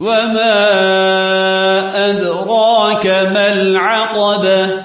وما أدراك ما العقبة